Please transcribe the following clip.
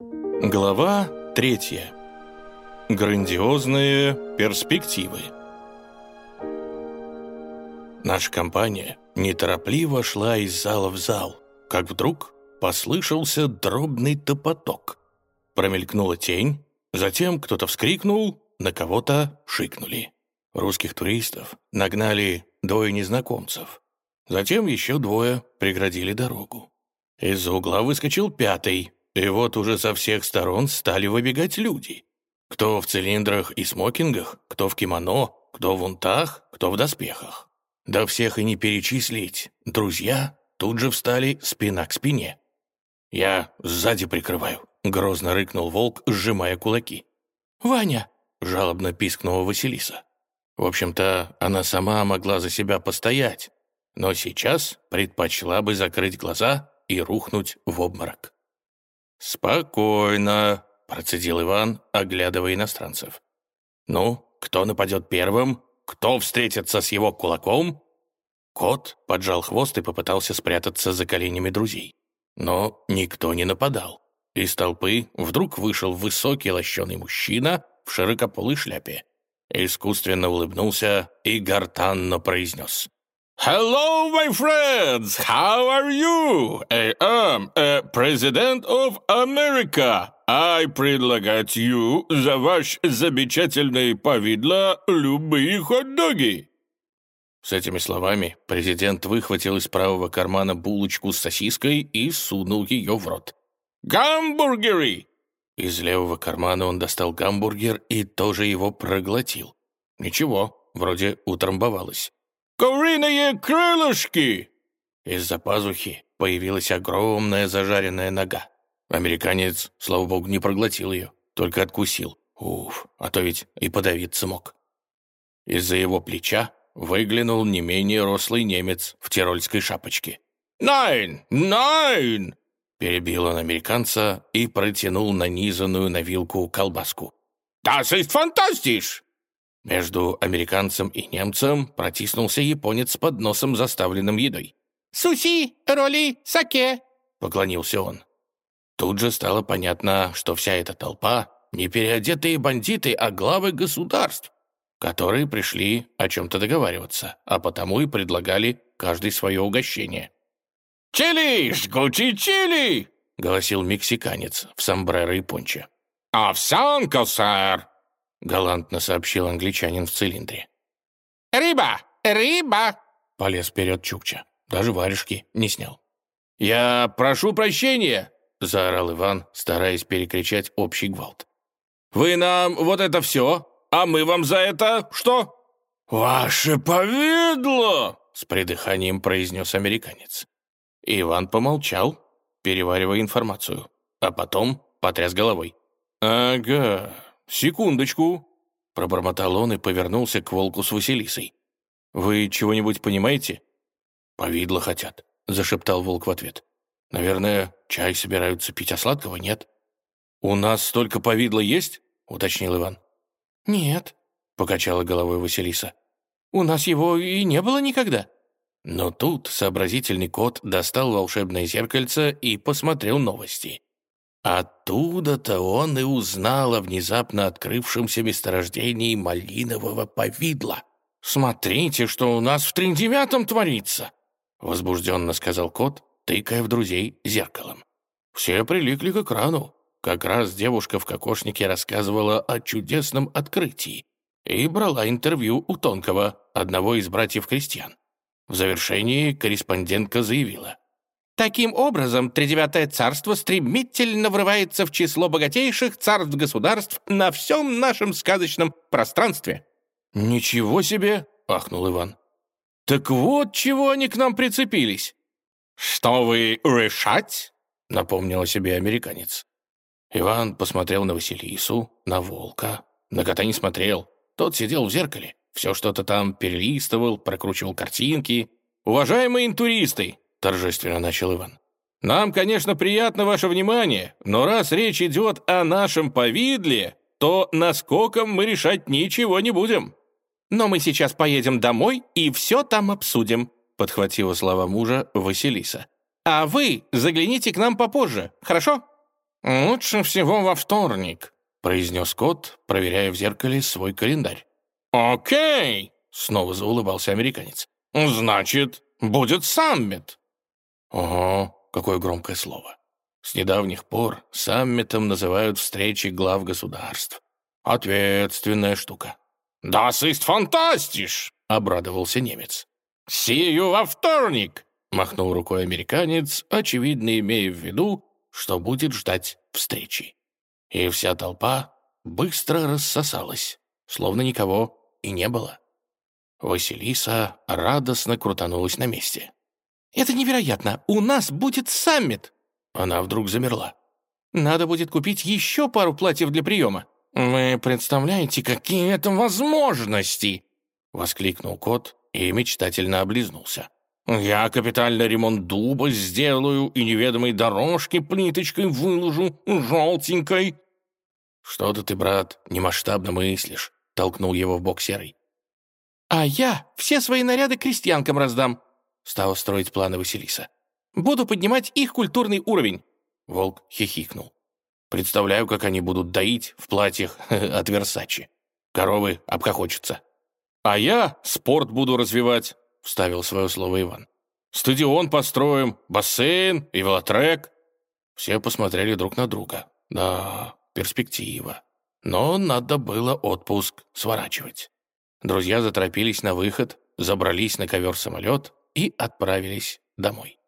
Глава третья. Грандиозные перспективы. Наша компания неторопливо шла из зала в зал, как вдруг послышался дробный топоток. Промелькнула тень, затем кто-то вскрикнул, на кого-то шикнули. Русских туристов нагнали двое незнакомцев. Затем еще двое преградили дорогу. Из-за угла выскочил пятый, и вот уже со всех сторон стали выбегать люди. Кто в цилиндрах и смокингах, кто в кимоно, кто в унтах, кто в доспехах. Да всех и не перечислить. Друзья тут же встали спина к спине. «Я сзади прикрываю», — грозно рыкнул волк, сжимая кулаки. «Ваня!» — жалобно пискнула Василиса. В общем-то, она сама могла за себя постоять, но сейчас предпочла бы закрыть глаза и рухнуть в обморок. «Спокойно», — процедил Иван, оглядывая иностранцев. «Ну, кто нападет первым? Кто встретится с его кулаком?» Кот поджал хвост и попытался спрятаться за коленями друзей. Но никто не нападал. Из толпы вдруг вышел высокий лощеный мужчина в широкополой шляпе. Искусственно улыбнулся и гортанно произнес. Hello, my friends! How are you? I am President of America. I предлагаю за ваш замечательный повидло любые хот-доги. С этими словами президент выхватил из правого кармана булочку с сосиской и сунул ее в рот. «Гамбургеры!» Из левого кармана он достал гамбургер и тоже его проглотил. Ничего, вроде утрамбовалось. «Куриные крылышки!» Из-за пазухи появилась огромная зажаренная нога. Американец, слава богу, не проглотил ее, только откусил. Уф, а то ведь и подавиться мог. Из-за его плеча выглянул не менее рослый немец в тирольской шапочке. «Найн! Найн!» Перебил он американца и протянул нанизанную на вилку колбаску. «Das ist fantastisch!» Между американцем и немцем протиснулся японец с подносом, заставленным едой. «Суси, роли, саке!» — поклонился он. Тут же стало понятно, что вся эта толпа — не переодетые бандиты, а главы государств, которые пришли о чем-то договариваться, а потому и предлагали каждый свое угощение. «Чили, жгучий чили!» — голосил мексиканец в сомбреро и понче. «Овсянка, сэр!» галантно сообщил англичанин в цилиндре. «Риба! Риба!» — полез вперед Чукча. Даже варежки не снял. «Я прошу прощения!» — заорал Иван, стараясь перекричать общий гвалт. «Вы нам вот это все, а мы вам за это что?» «Ваше повидло!» — с придыханием произнес американец. Иван помолчал, переваривая информацию, а потом потряс головой. «Ага, «Секундочку!» — пробормотал он и повернулся к волку с Василисой. «Вы чего-нибудь понимаете?» «Повидло хотят», — зашептал волк в ответ. «Наверное, чай собираются пить, а сладкого нет». «У нас столько повидла есть?» — уточнил Иван. «Нет», — покачала головой Василиса. «У нас его и не было никогда». Но тут сообразительный кот достал волшебное зеркальце и посмотрел новости. Оттуда-то он и узнал о внезапно открывшемся месторождении малинового повидла. «Смотрите, что у нас в тридевятом творится!» Возбужденно сказал кот, тыкая в друзей зеркалом. Все приликли к экрану. Как раз девушка в кокошнике рассказывала о чудесном открытии и брала интервью у Тонкого, одного из братьев-крестьян. В завершении корреспондентка заявила. Таким образом, Тридевятое царство стремительно врывается в число богатейших царств-государств на всем нашем сказочном пространстве». «Ничего себе!» — ахнул Иван. «Так вот чего они к нам прицепились!» «Что вы решать?» — напомнил о себе американец. Иван посмотрел на Василису, на волка. На кота не смотрел. Тот сидел в зеркале, все что-то там перелистывал, прокручивал картинки. «Уважаемые интуристы, торжественно начал Иван. «Нам, конечно, приятно ваше внимание, но раз речь идет о нашем повидле, то наскоком мы решать ничего не будем». «Но мы сейчас поедем домой и все там обсудим», подхватила слова мужа Василиса. «А вы загляните к нам попозже, хорошо?» «Лучше всего во вторник», — произнес кот, проверяя в зеркале свой календарь. «Окей», — снова заулыбался американец. «Значит, будет саммит». «Ого, какое громкое слово. С недавних пор саммитом называют встречи глав государств. Ответственная штука». «Das ist fantastisch!» — обрадовался немец. «See you во вторник!» — махнул рукой американец, очевидно имея в виду, что будет ждать встречи. И вся толпа быстро рассосалась, словно никого и не было. Василиса радостно крутанулась на месте. «Это невероятно! У нас будет саммит!» Она вдруг замерла. «Надо будет купить еще пару платьев для приема». «Вы представляете, какие это возможности!» Воскликнул кот и мечтательно облизнулся. «Я капитальный ремонт дуба сделаю и неведомой дорожки плиточкой выложу, желтенькой». «Что-то ты, брат, немасштабно мыслишь», — толкнул его в бок серый. «А я все свои наряды крестьянкам раздам», — стала строить планы Василиса. «Буду поднимать их культурный уровень». Волк хихикнул. «Представляю, как они будут доить в платьях от Версачи. Коровы обхохочутся». «А я спорт буду развивать», — вставил свое слово Иван. «Стадион построим, бассейн и велотрек». Все посмотрели друг на друга. Да, перспектива. Но надо было отпуск сворачивать. Друзья заторопились на выход, забрались на ковер-самолет и отправились домой.